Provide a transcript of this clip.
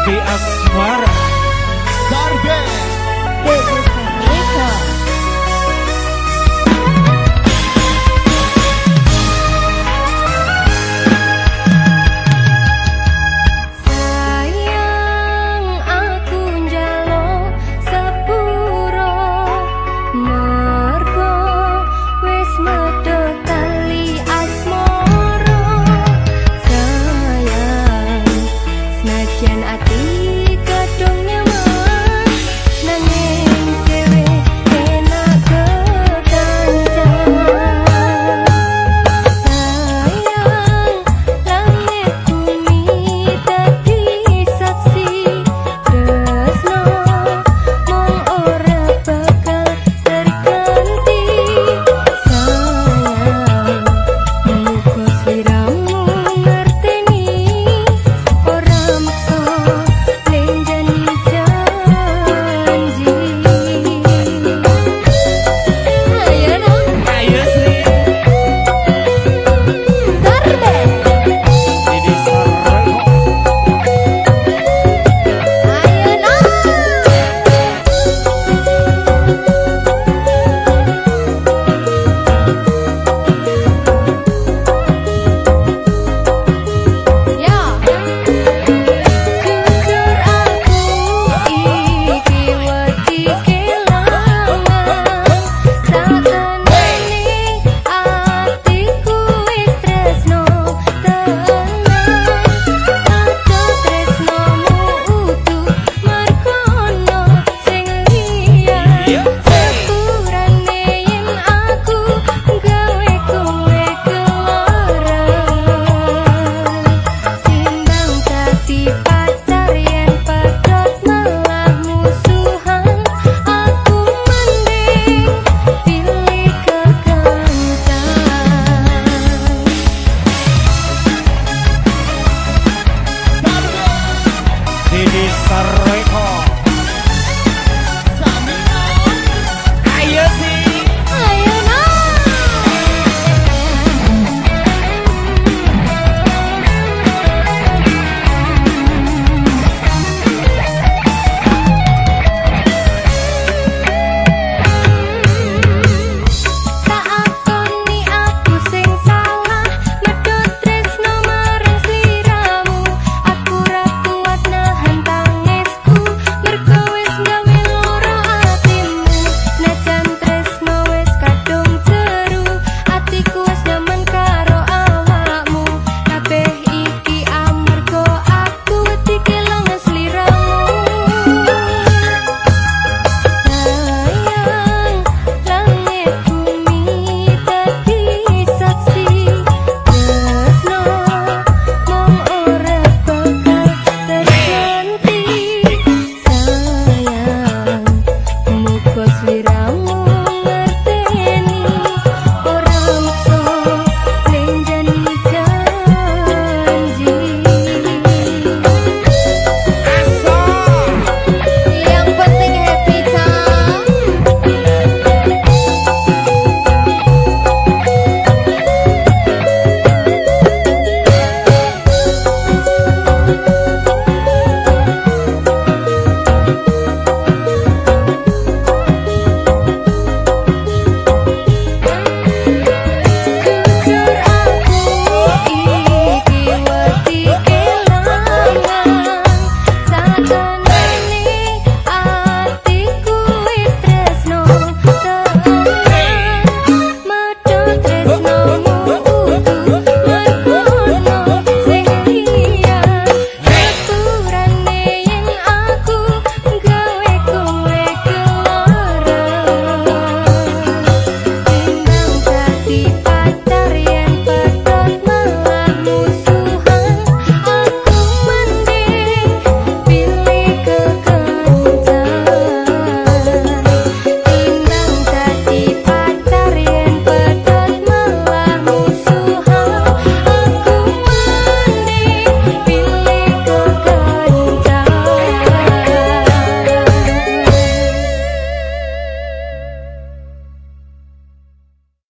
Siti Asmara. Darbe. Bebe Sayang aku jalo sepuro medot Sayang